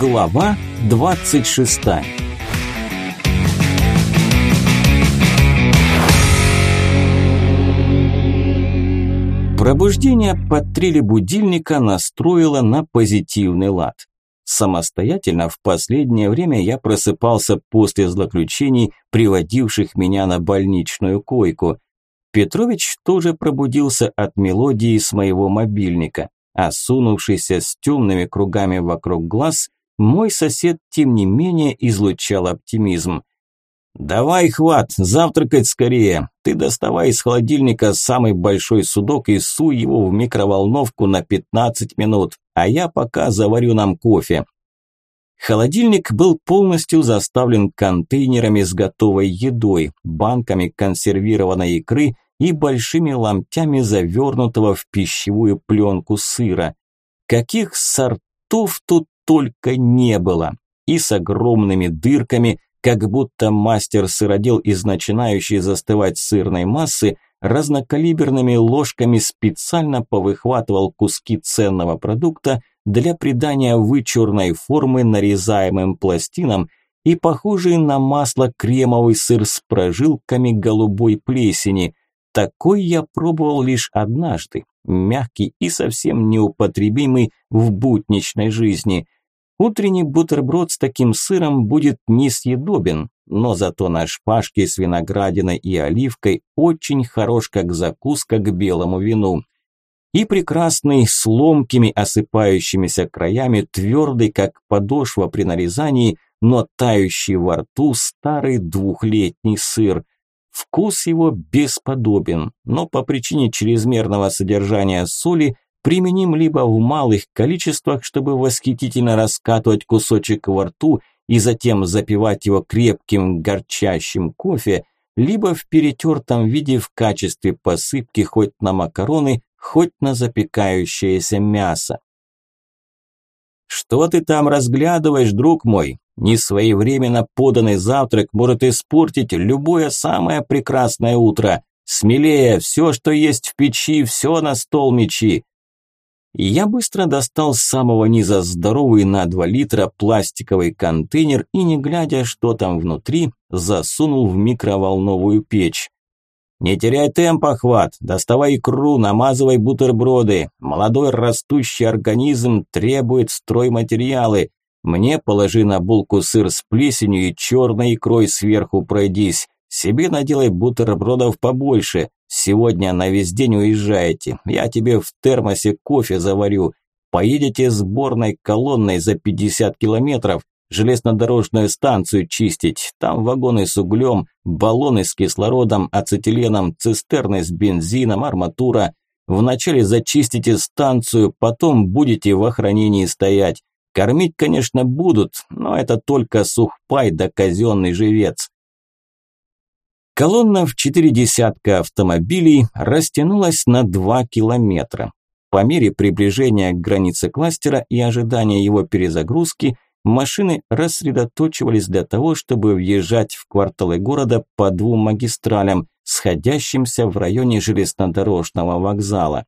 Глава 26 Пробуждение под трели будильника настроило на позитивный лад. Самостоятельно в последнее время я просыпался после злоключений, приводивших меня на больничную койку. Петрович тоже пробудился от мелодии с моего мобильника. Осунувшийся с темными кругами вокруг глаз, мой сосед, тем не менее, излучал оптимизм. «Давай, хват, завтракать скорее. Ты доставай из холодильника самый большой судок и суй его в микроволновку на 15 минут, а я пока заварю нам кофе». Холодильник был полностью заставлен контейнерами с готовой едой, банками консервированной икры и большими ломтями завернутого в пищевую пленку сыра. Каких сортов тут только не было. И с огромными дырками, как будто мастер-сыродел из начинающей застывать сырной массы, разнокалиберными ложками специально повыхватывал куски ценного продукта для придания вычурной формы нарезаемым пластинам и похожий на масло кремовый сыр с прожилками голубой плесени, такой я пробовал лишь однажды, мягкий и совсем неупотребимый в будничной жизни. Утренний бутерброд с таким сыром будет несъедобен, но зато на шпажке с виноградиной и оливкой очень хорош как закуска к белому вину. И прекрасный, с ломкими осыпающимися краями, твердый, как подошва при нарезании, но тающий во рту старый двухлетний сыр – Вкус его бесподобен, но по причине чрезмерного содержания соли применим либо в малых количествах, чтобы восхитительно раскатывать кусочек во рту и затем запивать его крепким горчащим кофе, либо в перетертом виде в качестве посыпки хоть на макароны, хоть на запекающееся мясо. «Что ты там разглядываешь, друг мой?» Несвоевременно поданный завтрак может испортить любое самое прекрасное утро. Смелее, все, что есть в печи, все на стол мечи. Я быстро достал с самого низа здоровый на 2 литра пластиковый контейнер и, не глядя, что там внутри, засунул в микроволновую печь. «Не теряй темпа, хват, доставай икру, намазывай бутерброды. Молодой растущий организм требует стройматериалы. Мне положи на булку сыр с плесенью и черной икрой сверху пройдись. Себе наделай бутербродов побольше. Сегодня на весь день уезжаете. Я тебе в термосе кофе заварю. Поедете сборной колонной за 50 километров, железнодорожную станцию чистить. Там вагоны с углем, баллоны с кислородом, ацетиленом, цистерны с бензином, арматура. Вначале зачистите станцию, потом будете в охранении стоять. Кормить, конечно, будут, но это только сухпай да казенный живец. Колонна в четыре десятка автомобилей растянулась на два километра. По мере приближения к границе кластера и ожидания его перезагрузки, машины рассредоточивались для того, чтобы въезжать в кварталы города по двум магистралям, сходящимся в районе железнодорожного вокзала.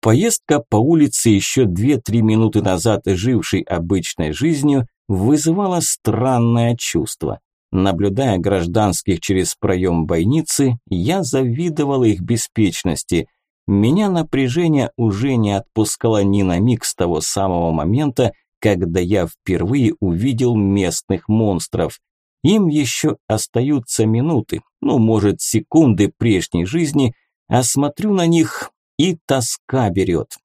Поездка по улице еще 2-3 минуты назад жившей обычной жизнью вызывала странное чувство. Наблюдая гражданских через проем бойницы, я завидовал их беспечности. Меня напряжение уже не отпускало ни на миг с того самого момента, когда я впервые увидел местных монстров. Им еще остаются минуты, ну, может, секунды прежней жизни, а смотрю на них и тоска берет.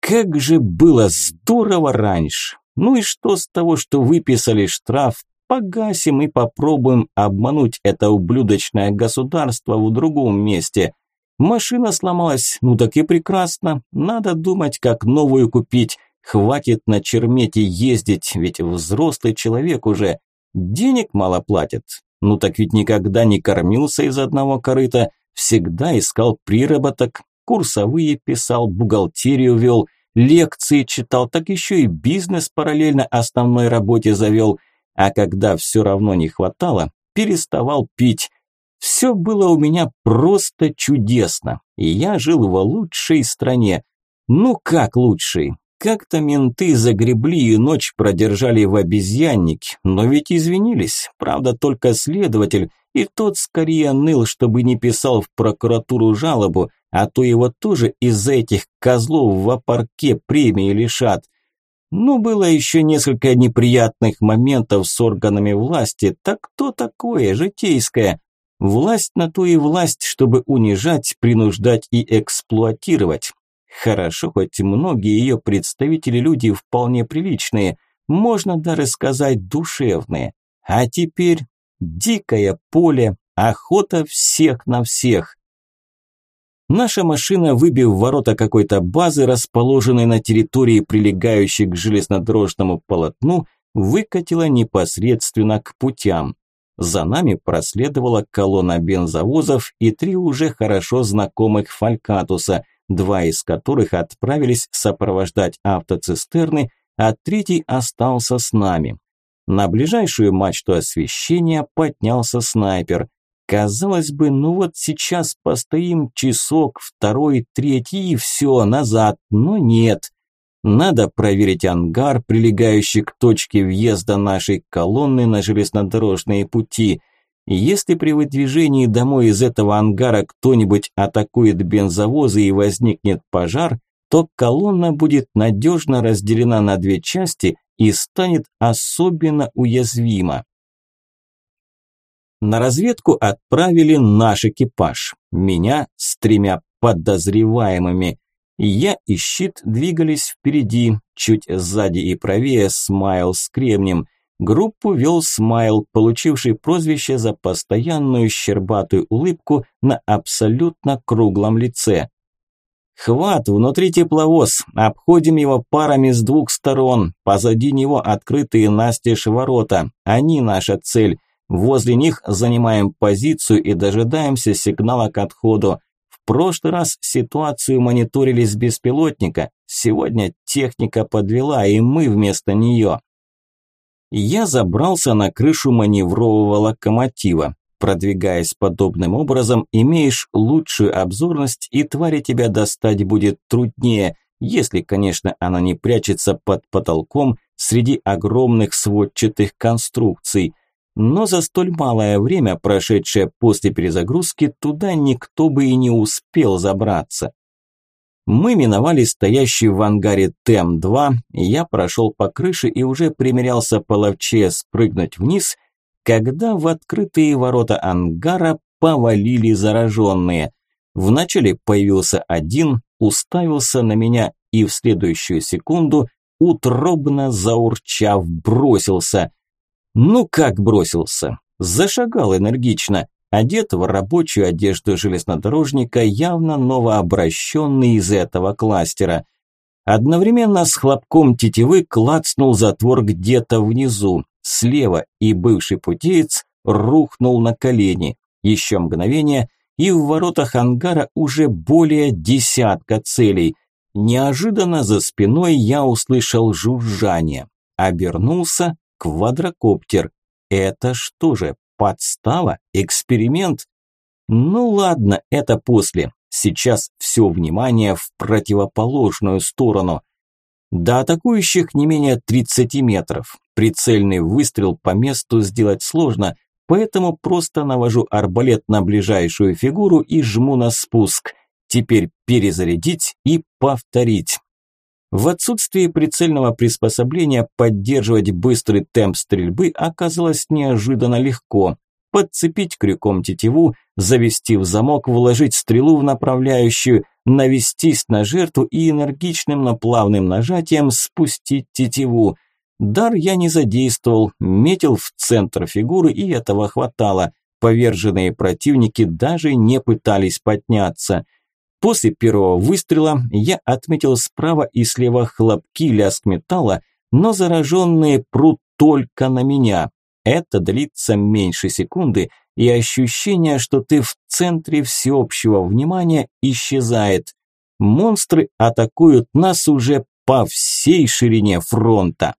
Как же было здорово раньше! Ну и что с того, что выписали штраф, погасим и попробуем обмануть это ублюдочное государство в другом месте. Машина сломалась, ну так и прекрасно, надо думать, как новую купить. Хватит на чермете ездить, ведь взрослый человек уже. Денег мало платят. Ну так ведь никогда не кормился из одного корыта, всегда искал приработок, курсовые писал, бухгалтерию вел, лекции читал, так еще и бизнес параллельно основной работе завел. А когда все равно не хватало, переставал пить. Все было у меня просто чудесно, и я жил в лучшей стране. Ну как лучшей? Как-то менты загребли и ночь продержали в обезьяннике, но ведь извинились, правда только следователь, и тот скорее ныл, чтобы не писал в прокуратуру жалобу, а то его тоже из-за этих козлов в апарке премии лишат. Ну, было еще несколько неприятных моментов с органами власти, так кто такое, житейское? Власть на то и власть, чтобы унижать, принуждать и эксплуатировать. Хорошо, хоть многие ее представители люди вполне приличные, можно даже сказать душевные. А теперь дикое поле, охота всех на всех. Наша машина, выбив ворота какой-то базы, расположенной на территории, прилегающей к железнодорожному полотну, выкатила непосредственно к путям. За нами проследовала колонна бензовозов и три уже хорошо знакомых фалькатуса, два из которых отправились сопровождать автоцистерны, а третий остался с нами. На ближайшую мачту освещения поднялся снайпер. Казалось бы, ну вот сейчас постоим часок, второй, третий и все, назад, но нет. Надо проверить ангар, прилегающий к точке въезда нашей колонны на железнодорожные пути. Если при выдвижении домой из этого ангара кто-нибудь атакует бензовозы и возникнет пожар, то колонна будет надежно разделена на две части и станет особенно уязвима. На разведку отправили наш экипаж, меня с тремя подозреваемыми. Я и щит двигались впереди, чуть сзади и правее Смайл с кремнем. Группу вел Смайл, получивший прозвище за постоянную щербатую улыбку на абсолютно круглом лице. «Хват, внутри тепловоз, обходим его парами с двух сторон, позади него открытые настежь ворота, они наша цель». Возле них занимаем позицию и дожидаемся сигнала к отходу. В прошлый раз ситуацию мониторили с беспилотника. Сегодня техника подвела, и мы вместо нее. Я забрался на крышу маневрового локомотива. Продвигаясь подобным образом, имеешь лучшую обзорность, и твари тебя достать будет труднее, если, конечно, она не прячется под потолком среди огромных сводчатых конструкций – но за столь малое время, прошедшее после перезагрузки, туда никто бы и не успел забраться. Мы миновали стоящий в ангаре ТЭМ-2, я прошел по крыше и уже примерялся половче спрыгнуть вниз, когда в открытые ворота ангара повалили зараженные. Вначале появился один, уставился на меня и в следующую секунду, утробно заурчав, бросился – ну как бросился? Зашагал энергично, одет в рабочую одежду железнодорожника, явно новообращенный из этого кластера. Одновременно с хлопком тетивы клацнул затвор где-то внизу, слева, и бывший путеец рухнул на колени. Еще мгновение, и в воротах ангара уже более десятка целей. Неожиданно за спиной я услышал жужжание. Обернулся, Квадрокоптер. Это что же, подстава? Эксперимент? Ну ладно, это после. Сейчас все внимание в противоположную сторону. До атакующих не менее 30 метров. Прицельный выстрел по месту сделать сложно, поэтому просто навожу арбалет на ближайшую фигуру и жму на спуск. Теперь перезарядить и повторить. В отсутствии прицельного приспособления поддерживать быстрый темп стрельбы оказалось неожиданно легко. Подцепить крюком тетиву, завести в замок, вложить стрелу в направляющую, навестись на жертву и энергичным, но плавным нажатием спустить тетиву. Дар я не задействовал, метил в центр фигуры и этого хватало. Поверженные противники даже не пытались подняться. После первого выстрела я отметил справа и слева хлопки лязг металла, но зараженные прут только на меня. Это длится меньше секунды, и ощущение, что ты в центре всеобщего внимания, исчезает. Монстры атакуют нас уже по всей ширине фронта.